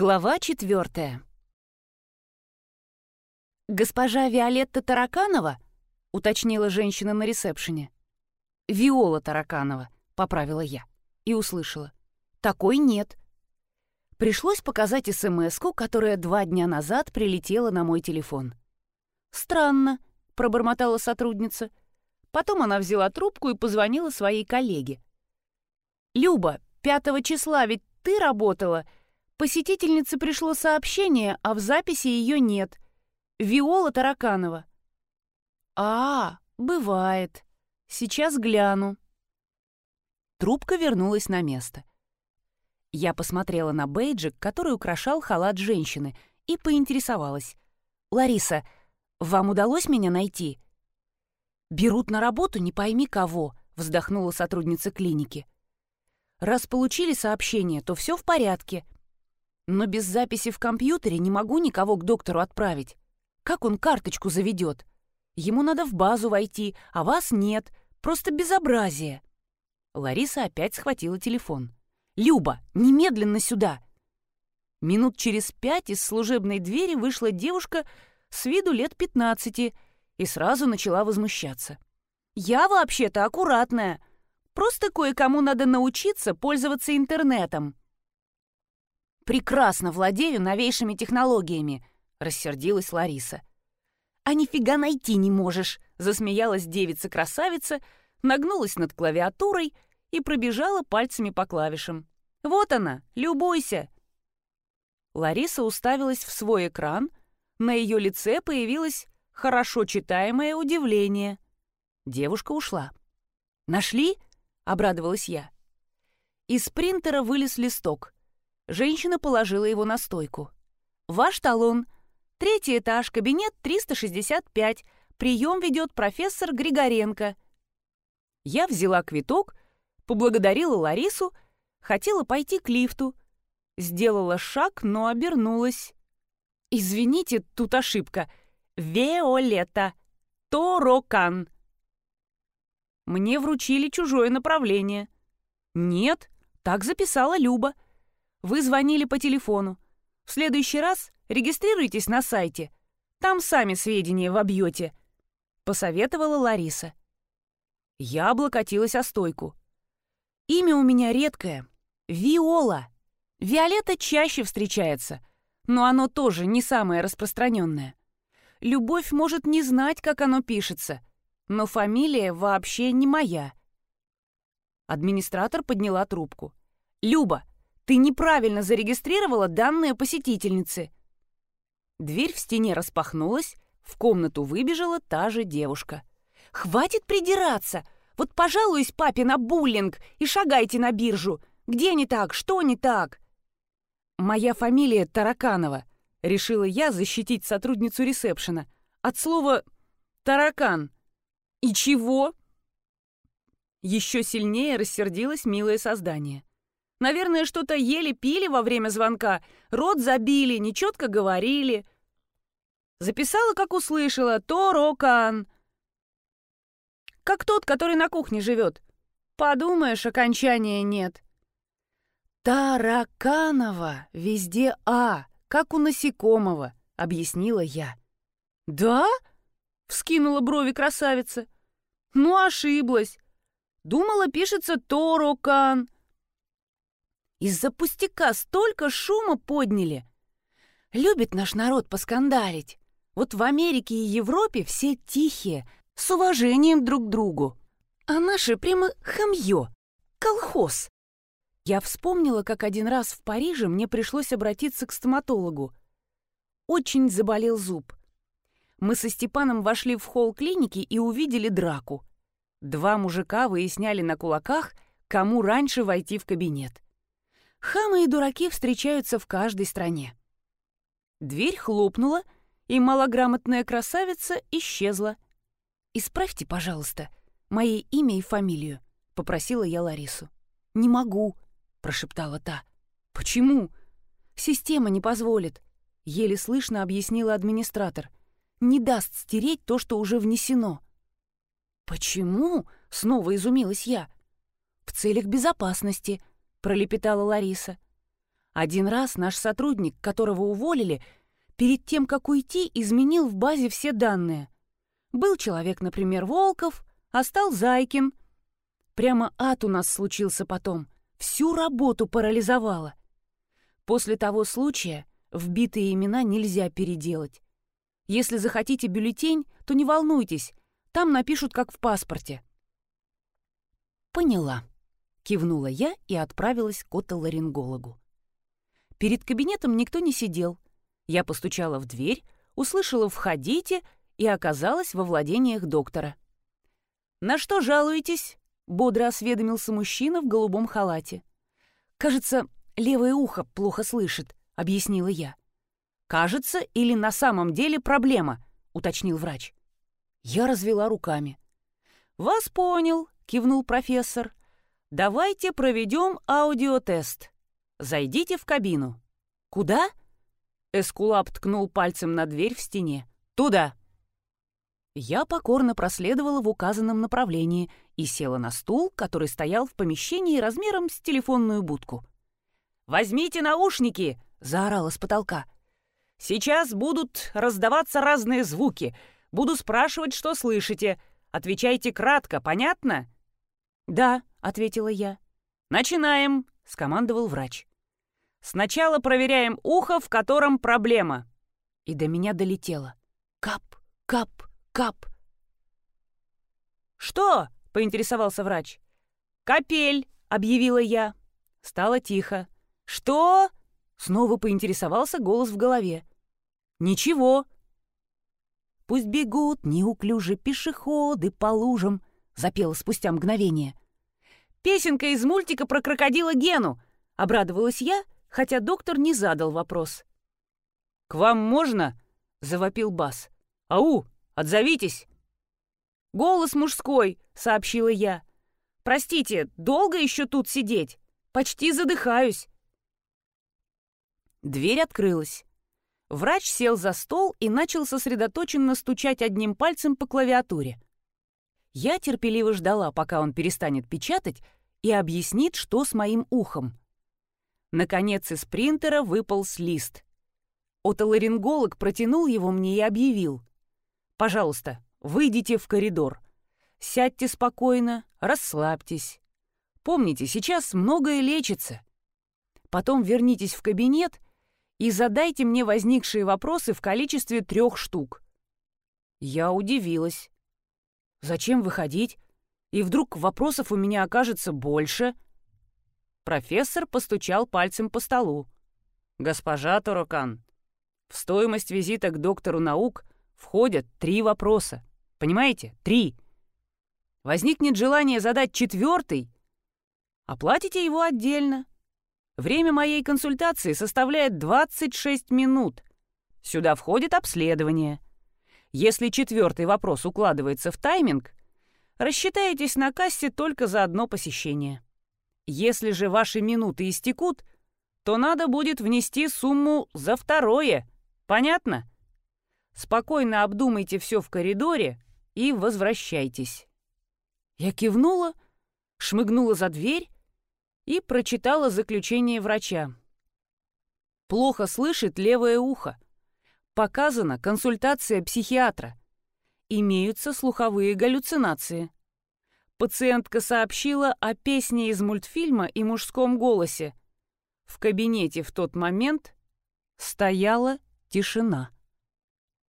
Глава четвертая. «Госпожа Виолетта Тараканова?» — уточнила женщина на ресепшене. «Виола Тараканова», — поправила я и услышала. «Такой нет». Пришлось показать смс которая два дня назад прилетела на мой телефон. «Странно», — пробормотала сотрудница. Потом она взяла трубку и позвонила своей коллеге. «Люба, пятого числа ведь ты работала?» Посетительнице пришло сообщение, а в записи ее нет. Виола Тараканова. «А, бывает. Сейчас гляну». Трубка вернулась на место. Я посмотрела на бейджик, который украшал халат женщины, и поинтересовалась. «Лариса, вам удалось меня найти?» «Берут на работу не пойми кого», — вздохнула сотрудница клиники. «Раз получили сообщение, то все в порядке. Но без записи в компьютере не могу никого к доктору отправить. Как он карточку заведет? Ему надо в базу войти, а вас нет. Просто безобразие. Лариса опять схватила телефон. «Люба, немедленно сюда!» Минут через пять из служебной двери вышла девушка с виду лет пятнадцати и сразу начала возмущаться. «Я вообще-то аккуратная. Просто кое-кому надо научиться пользоваться интернетом прекрасно владею новейшими технологиями», — рассердилась Лариса. «А нифига найти не можешь», — засмеялась девица-красавица, нагнулась над клавиатурой и пробежала пальцами по клавишам. «Вот она, любуйся!» Лариса уставилась в свой экран, на ее лице появилось хорошо читаемое удивление. Девушка ушла. «Нашли?» — обрадовалась я. Из принтера вылез листок. Женщина положила его на стойку. «Ваш талон. Третий этаж, кабинет 365. Прием ведет профессор Григоренко». Я взяла квиток, поблагодарила Ларису, хотела пойти к лифту. Сделала шаг, но обернулась. «Извините, тут ошибка. Виолетта. Торокан». Мне вручили чужое направление. «Нет, так записала Люба». Вы звонили по телефону. В следующий раз регистрируйтесь на сайте. Там сами сведения вобьете», — посоветовала Лариса. Я облокотилась о стойку. «Имя у меня редкое. Виола. Виолетта чаще встречается, но оно тоже не самое распространенное. Любовь может не знать, как оно пишется, но фамилия вообще не моя». Администратор подняла трубку. «Люба, ты неправильно зарегистрировала данные посетительницы». Дверь в стене распахнулась, в комнату выбежала та же девушка. «Хватит придираться! Вот пожалуюсь папе на буллинг и шагайте на биржу. Где не так? Что не так?» «Моя фамилия Тараканова», — решила я защитить сотрудницу ресепшена. От слова «таракан». «И чего?» Еще сильнее рассердилось милое создание. Наверное, что-то ели-пили во время звонка, рот забили, нечетко говорили. Записала, как услышала, Торокан. Как тот, который на кухне живет. Подумаешь, окончания нет. Тараканова, везде «а», как у насекомого, объяснила я. «Да?» — вскинула брови красавица. «Ну, ошиблась. Думала, пишется Торокан». Из-за пустяка столько шума подняли. Любит наш народ поскандалить. Вот в Америке и Европе все тихие, с уважением друг к другу. А наши прямо хамье, колхоз. Я вспомнила, как один раз в Париже мне пришлось обратиться к стоматологу. Очень заболел зуб. Мы со Степаном вошли в холл клиники и увидели драку. Два мужика выясняли на кулаках, кому раньше войти в кабинет. Хамы и дураки встречаются в каждой стране. Дверь хлопнула, и малограмотная красавица исчезла. «Исправьте, пожалуйста, мое имя и фамилию», — попросила я Ларису. «Не могу», — прошептала та. «Почему?» «Система не позволит», — еле слышно объяснила администратор. «Не даст стереть то, что уже внесено». «Почему?» — снова изумилась я. «В целях безопасности», — пролепетала Лариса. Один раз наш сотрудник, которого уволили, перед тем, как уйти, изменил в базе все данные. Был человек, например, Волков, а стал Зайкин. Прямо ад у нас случился потом. Всю работу парализовало. После того случая вбитые имена нельзя переделать. Если захотите бюллетень, то не волнуйтесь, там напишут, как в паспорте. «Поняла», — кивнула я и отправилась к отоларингологу. Перед кабинетом никто не сидел. Я постучала в дверь, услышала «входите» и оказалась во владениях доктора. «На что жалуетесь?» — бодро осведомился мужчина в голубом халате. «Кажется, левое ухо плохо слышит», — объяснила я. «Кажется или на самом деле проблема?» — уточнил врач. Я развела руками. «Вас понял», — кивнул профессор. «Давайте проведем аудиотест. Зайдите в кабину». «Куда?» Эскулап ткнул пальцем на дверь в стене. «Туда!» Я покорно проследовала в указанном направлении и села на стул, который стоял в помещении размером с телефонную будку. «Возьмите наушники!» — заорала с потолка. «Сейчас будут раздаваться разные звуки. Буду спрашивать, что слышите. Отвечайте кратко, понятно?» «Да», — ответила я. «Начинаем», — скомандовал врач. «Сначала проверяем ухо, в котором проблема». И до меня долетело. Кап, кап, кап. «Что?» — поинтересовался врач. «Капель», — объявила я. Стало тихо. «Что?» — снова поинтересовался голос в голове. «Ничего». «Пусть бегут неуклюже пешеходы по лужам», — запела спустя мгновение. «Песенка из мультика про крокодила Гену», — обрадовалась я, хотя доктор не задал вопрос. «К вам можно?» — завопил Бас. «Ау, отзовитесь!» «Голос мужской», — сообщила я. «Простите, долго еще тут сидеть? Почти задыхаюсь». Дверь открылась. Врач сел за стол и начал сосредоточенно стучать одним пальцем по клавиатуре. Я терпеливо ждала, пока он перестанет печатать и объяснит, что с моим ухом. Наконец из принтера выпал лист. Отоларинголог протянул его мне и объявил. «Пожалуйста, выйдите в коридор. Сядьте спокойно, расслабьтесь. Помните, сейчас многое лечится. Потом вернитесь в кабинет и задайте мне возникшие вопросы в количестве трех штук». Я удивилась. «Зачем выходить? И вдруг вопросов у меня окажется больше?» Профессор постучал пальцем по столу. «Госпожа Турокан, в стоимость визита к доктору наук входят три вопроса. Понимаете? Три. Возникнет желание задать четвертый, оплатите его отдельно. Время моей консультации составляет 26 минут. Сюда входит обследование. Если четвертый вопрос укладывается в тайминг, рассчитаетесь на кассе только за одно посещение. Если же ваши минуты истекут, то надо будет внести сумму за второе. Понятно? Спокойно обдумайте все в коридоре и возвращайтесь. Я кивнула, шмыгнула за дверь и прочитала заключение врача. Плохо слышит левое ухо. Показана консультация психиатра. Имеются слуховые галлюцинации. Пациентка сообщила о песне из мультфильма и мужском голосе. В кабинете в тот момент стояла тишина.